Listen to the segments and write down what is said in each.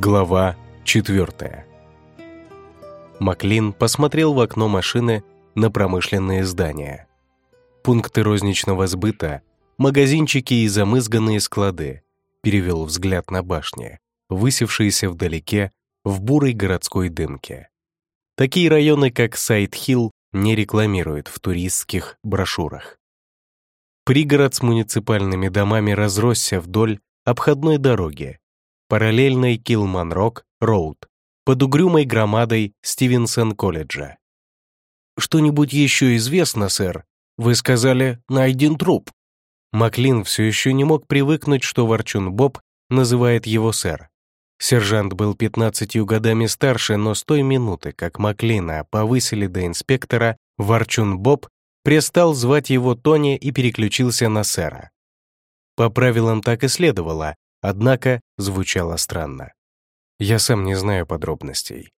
Глава 4 Маклин посмотрел в окно машины на промышленные здания. Пункты розничного сбыта, магазинчики и замызганные склады, перевел взгляд на башни, высевшиеся вдалеке в бурой городской дымке. Такие районы, как Сайт-Хилл, не рекламируют в туристских брошюрах. Пригород с муниципальными домами разросся вдоль обходной дороги, параллельной Килманрок-Роуд, под угрюмой громадой Стивенсон-колледжа. «Что-нибудь еще известно, сэр? Вы сказали, найден труп». Маклин все еще не мог привыкнуть, что Ворчун Боб называет его сэр. Сержант был 15 годами старше, но с той минуты, как Маклина повысили до инспектора, Ворчун Боб перестал звать его Тони и переключился на сэра. По правилам так и следовало, однако звучало странно. Я сам не знаю подробностей.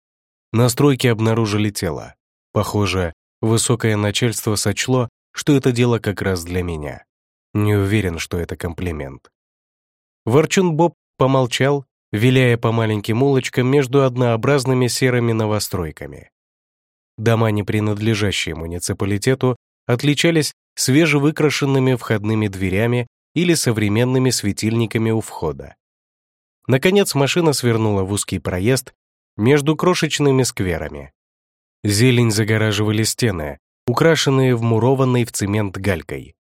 На стройке обнаружили тело. Похоже, высокое начальство сочло, что это дело как раз для меня. Не уверен, что это комплимент. Ворчун Боб помолчал, виляя по маленьким улочкам между однообразными серыми новостройками. Дома, не принадлежащие муниципалитету, отличались свежевыкрашенными входными дверями или современными светильниками у входа. Наконец машина свернула в узкий проезд между крошечными скверами. Зелень загораживали стены, украшенные вмурованной в цемент галькой.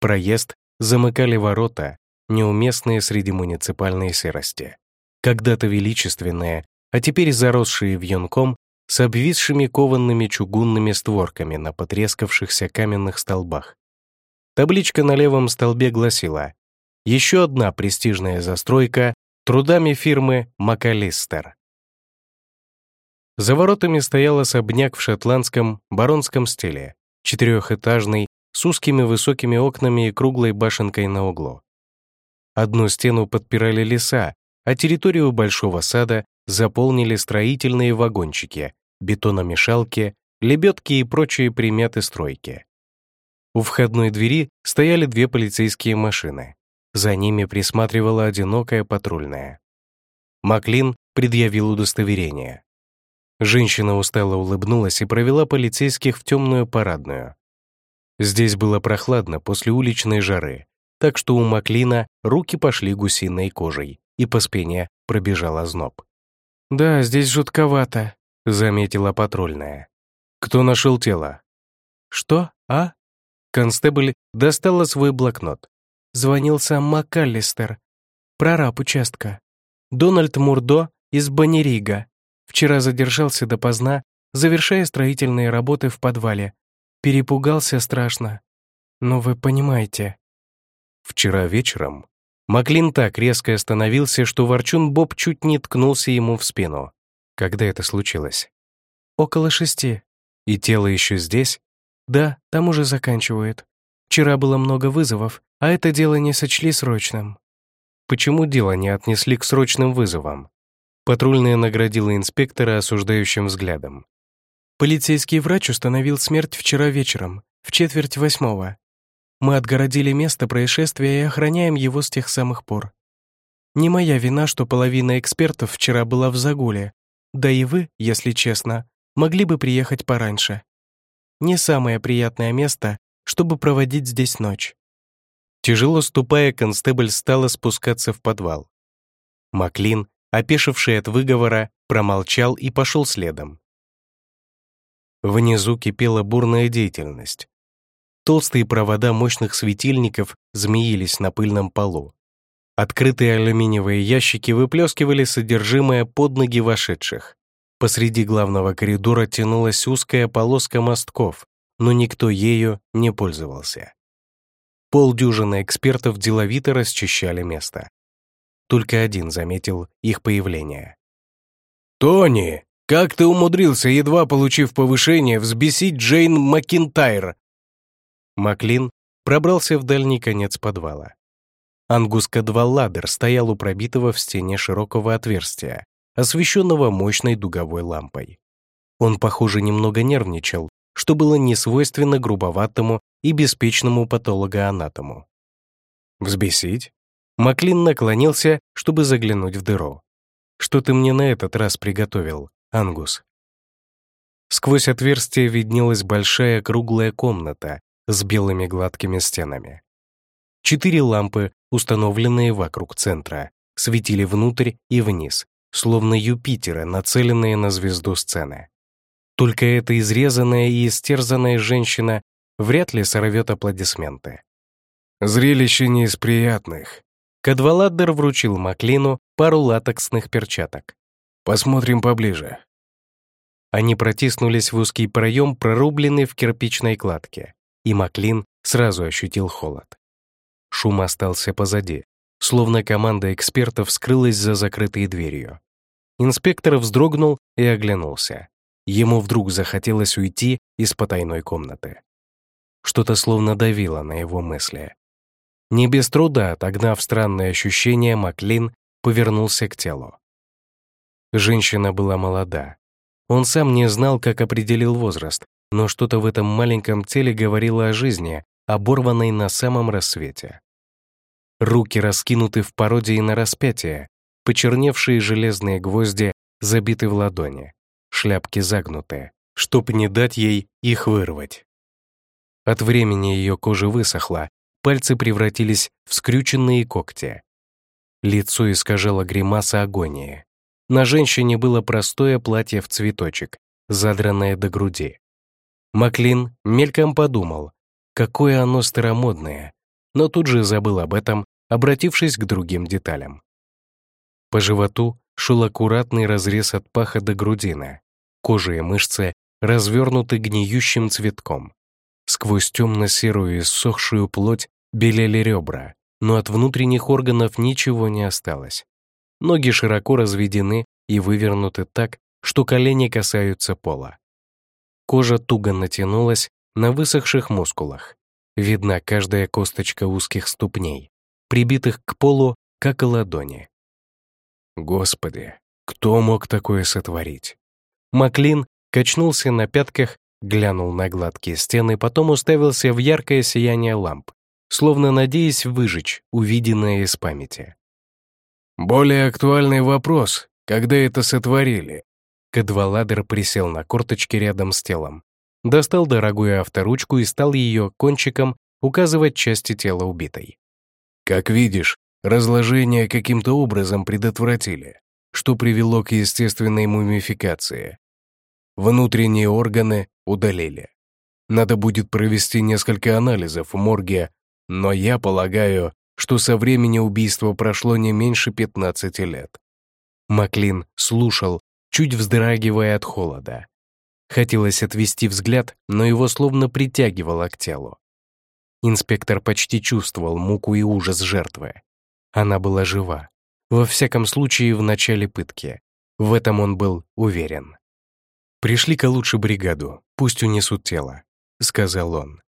Проезд замыкали ворота, неуместные среди муниципальной серости. Когда-то величественные, а теперь заросшие вьюнком с обвисшими кованными чугунными створками на потрескавшихся каменных столбах. Табличка на левом столбе гласила «Еще одна престижная застройка трудами фирмы МакАлистер». За воротами стоял особняк в шотландском баронском стиле, четырехэтажный, с узкими высокими окнами и круглой башенкой на углу. Одну стену подпирали леса, а территорию большого сада заполнили строительные вагончики, бетономешалки, лебедки и прочие приметы стройки. У входной двери стояли две полицейские машины. За ними присматривала одинокая патрульная. Маклин предъявил удостоверение. Женщина устало улыбнулась и провела полицейских в темную парадную. Здесь было прохладно после уличной жары, так что у Маклина руки пошли гусиной кожей, и по спине пробежал озноб. «Да, здесь жутковато», — заметила патрульная. «Кто нашел тело?» «Что, а?» Констебль достала свой блокнот. Звонил сам МакКаллистер, прораб участка. Дональд Мурдо из Банерига. Вчера задержался допоздна, завершая строительные работы в подвале. Перепугался страшно. Но вы понимаете. Вчера вечером Маклин так резко остановился, что ворчун Боб чуть не ткнулся ему в спину. Когда это случилось? Около шести. И тело еще здесь? Да, там уже заканчивают. Вчера было много вызовов, а это дело не сочли срочным. Почему дело не отнесли к срочным вызовам? Патрульная наградила инспектора осуждающим взглядом. Полицейский врач установил смерть вчера вечером, в четверть восьмого. Мы отгородили место происшествия и охраняем его с тех самых пор. Не моя вина, что половина экспертов вчера была в загуле, да и вы, если честно, могли бы приехать пораньше. Не самое приятное место, чтобы проводить здесь ночь. Тяжело ступая, констебль стала спускаться в подвал. Маклин, опешивший от выговора, промолчал и пошел следом. Внизу кипела бурная деятельность. Толстые провода мощных светильников змеились на пыльном полу. Открытые алюминиевые ящики выплескивали содержимое под ноги вошедших. Посреди главного коридора тянулась узкая полоска мостков, но никто ею не пользовался. Полдюжины экспертов деловито расчищали место. Только один заметил их появление. «Тони, как ты умудрился, едва получив повышение, взбесить Джейн Макинтайр?» Маклин пробрался в дальний конец подвала. Ангус Кадвалладер стоял у пробитого в стене широкого отверстия, освещенного мощной дуговой лампой. Он, похоже, немного нервничал, что было несвойственно грубоватому и беспечному патологоанатому. «Взбесить?» Маклин наклонился, чтобы заглянуть в дыру. что ты мне на этот раз приготовил, Ангус?» Сквозь отверстие виднелась большая круглая комната с белыми гладкими стенами. Четыре лампы, установленные вокруг центра, светили внутрь и вниз, словно Юпитера, нацеленные на звезду сцены. Только эта изрезанная и истерзанная женщина вряд ли сорвет аплодисменты. Зрелище не из приятных. Кадваладдер вручил Маклину пару латексных перчаток. «Посмотрим поближе». Они протиснулись в узкий проем, прорубленный в кирпичной кладке, и Маклин сразу ощутил холод. Шум остался позади, словно команда экспертов скрылась за закрытой дверью. Инспектор вздрогнул и оглянулся. Ему вдруг захотелось уйти из потайной комнаты. Что-то словно давило на его мысли. Не без труда, отогнав странное ощущение, Маклин повернулся к телу. Женщина была молода. Он сам не знал, как определил возраст, но что-то в этом маленьком теле говорило о жизни, оборванной на самом рассвете. Руки раскинуты в пародии на распятие, почерневшие железные гвозди забиты в ладони шляпки загнуты, чтоб не дать ей их вырвать. От времени ее кожа высохла, пальцы превратились в скрюченные когти. Лицо искажало гримаса агонии. На женщине было простое платье в цветочек, задранное до груди. Маклин мельком подумал, какое оно старомодное, но тут же забыл об этом, обратившись к другим деталям. По животу шел аккуратный разрез от паха до грудины. Кожа и мышцы развернуты гниющим цветком. Сквозь темно-серую иссохшую плоть белели ребра, но от внутренних органов ничего не осталось. Ноги широко разведены и вывернуты так, что колени касаются пола. Кожа туго натянулась на высохших мускулах. Видна каждая косточка узких ступней, прибитых к полу, как и ладони. Господи, кто мог такое сотворить? Маклин качнулся на пятках, глянул на гладкие стены, потом уставился в яркое сияние ламп, словно надеясь выжечь увиденное из памяти. «Более актуальный вопрос, когда это сотворили?» Кадваладер присел на корточки рядом с телом, достал дорогую авторучку и стал ее кончиком указывать части тела убитой. «Как видишь, разложение каким-то образом предотвратили что привело к естественной мумификации. Внутренние органы удалили. Надо будет провести несколько анализов в морге, но я полагаю, что со времени убийства прошло не меньше 15 лет. Маклин слушал, чуть вздрагивая от холода. Хотелось отвести взгляд, но его словно притягивало к телу. Инспектор почти чувствовал муку и ужас жертвы. Она была жива, во всяком случае, в начале пытки. В этом он был уверен. «Пришли-ка лучше бригаду, пусть унесут тело», — сказал он.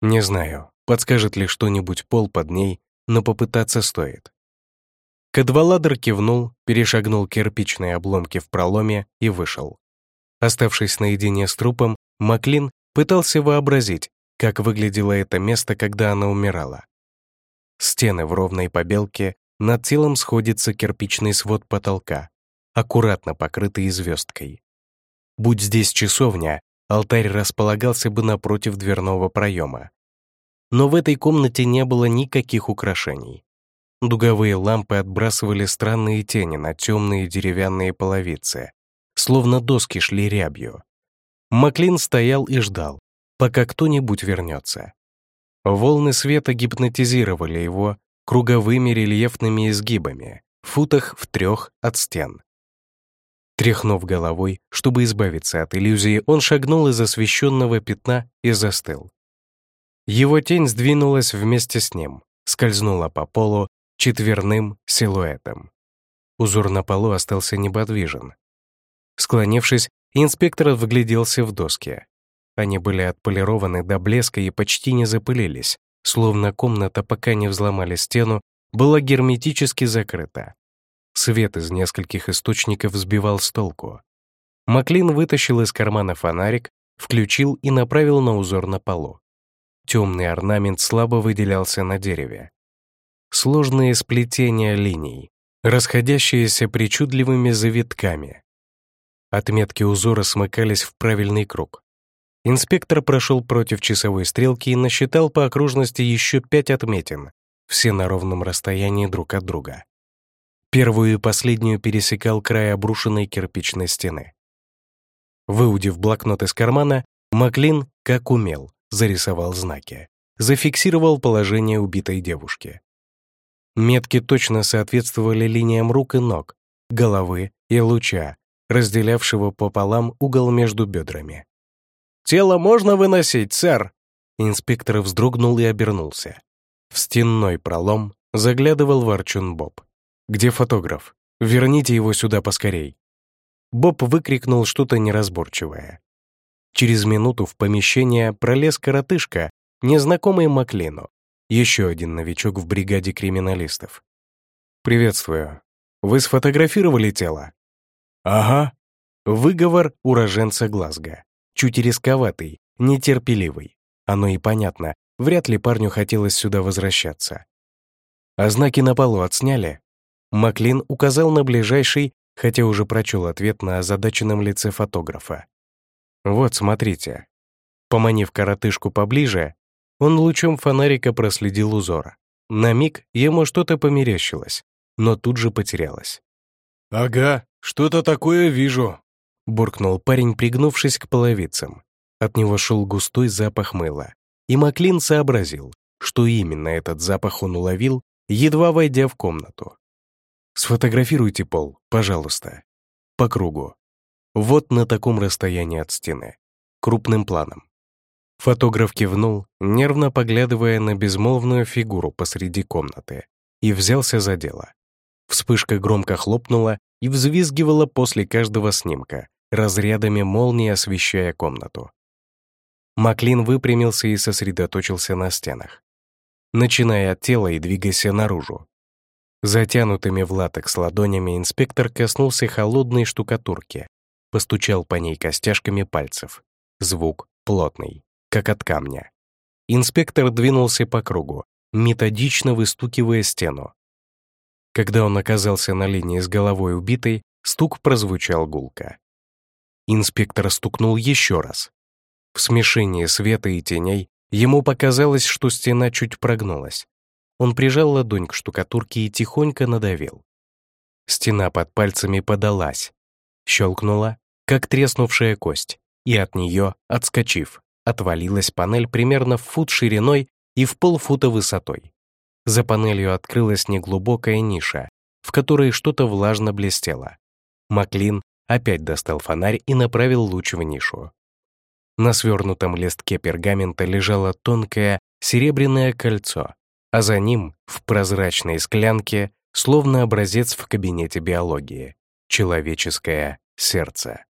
«Не знаю, подскажет ли что-нибудь пол под ней, но попытаться стоит». Кадваладр кивнул, перешагнул кирпичные обломки в проломе и вышел. Оставшись наедине с трупом, Маклин пытался вообразить, как выглядело это место, когда она умирала. Стены в ровной побелке, над телом сходится кирпичный свод потолка, аккуратно покрытый звездкой. Будь здесь часовня, алтарь располагался бы напротив дверного проема. Но в этой комнате не было никаких украшений. Дуговые лампы отбрасывали странные тени на темные деревянные половицы, словно доски шли рябью. Маклин стоял и ждал, пока кто-нибудь вернется. Волны света гипнотизировали его, круговыми рельефными изгибами, футах в трех от стен. Тряхнув головой, чтобы избавиться от иллюзии, он шагнул из освещенного пятна и застыл. Его тень сдвинулась вместе с ним, скользнула по полу четверным силуэтом. Узор на полу остался неподвижен. Склонившись, инспектор вгляделся в доски. Они были отполированы до блеска и почти не запылились, словно комната, пока не взломали стену, была герметически закрыта. Свет из нескольких источников сбивал с толку. Маклин вытащил из кармана фонарик, включил и направил на узор на полу. Темный орнамент слабо выделялся на дереве. Сложные сплетения линий, расходящиеся причудливыми завитками. Отметки узора смыкались в правильный круг. Инспектор прошел против часовой стрелки и насчитал по окружности еще пять отметин, все на ровном расстоянии друг от друга. Первую и последнюю пересекал край обрушенной кирпичной стены. Выудив блокнот из кармана, Маклин, как умел, зарисовал знаки, зафиксировал положение убитой девушки. Метки точно соответствовали линиям рук и ног, головы и луча, разделявшего пополам угол между бедрами. «Тело можно выносить, сэр?» Инспектор вздрогнул и обернулся. В стенной пролом заглядывал Ворчун Боб. «Где фотограф? Верните его сюда поскорей!» Боб выкрикнул что-то неразборчивое. Через минуту в помещение пролез коротышка, незнакомый Маклину, еще один новичок в бригаде криминалистов. «Приветствую. Вы сфотографировали тело?» «Ага». Выговор уроженца Глазго. Чуть рисковатый, нетерпеливый. Оно и понятно, вряд ли парню хотелось сюда возвращаться. А знаки на полу отсняли? Маклин указал на ближайший, хотя уже прочел ответ на озадаченном лице фотографа. «Вот, смотрите». Поманив коротышку поближе, он лучом фонарика проследил узор. На миг ему что-то померещилось, но тут же потерялось. «Ага, что-то такое вижу», — буркнул парень, пригнувшись к половицам. От него шел густой запах мыла. И Маклин сообразил, что именно этот запах он уловил, едва войдя в комнату. «Сфотографируйте пол, пожалуйста. По кругу. Вот на таком расстоянии от стены. Крупным планом. Фотограф кивнул, нервно поглядывая на безмолвную фигуру посреди комнаты, и взялся за дело. Вспышка громко хлопнула и взвизгивала после каждого снимка, разрядами молнии освещая комнату. Маклин выпрямился и сосредоточился на стенах. Начиная от тела и двигаясь наружу. Затянутыми в латекс ладонями инспектор коснулся холодной штукатурки, постучал по ней костяшками пальцев. Звук плотный как от камня. Инспектор двинулся по кругу, методично выстукивая стену. Когда он оказался на линии с головой убитой, стук прозвучал гулко. Инспектор стукнул еще раз. В смешении света и теней ему показалось, что стена чуть прогнулась. Он прижал ладонь к штукатурке и тихонько надавил. Стена под пальцами подалась, щелкнула, как треснувшая кость, и от нее, отскочив, Отвалилась панель примерно в фут шириной и в полфута высотой. За панелью открылась неглубокая ниша, в которой что-то влажно блестело. Маклин опять достал фонарь и направил луч в нишу. На свернутом листке пергамента лежало тонкое серебряное кольцо, а за ним, в прозрачной склянке, словно образец в кабинете биологии, человеческое сердце.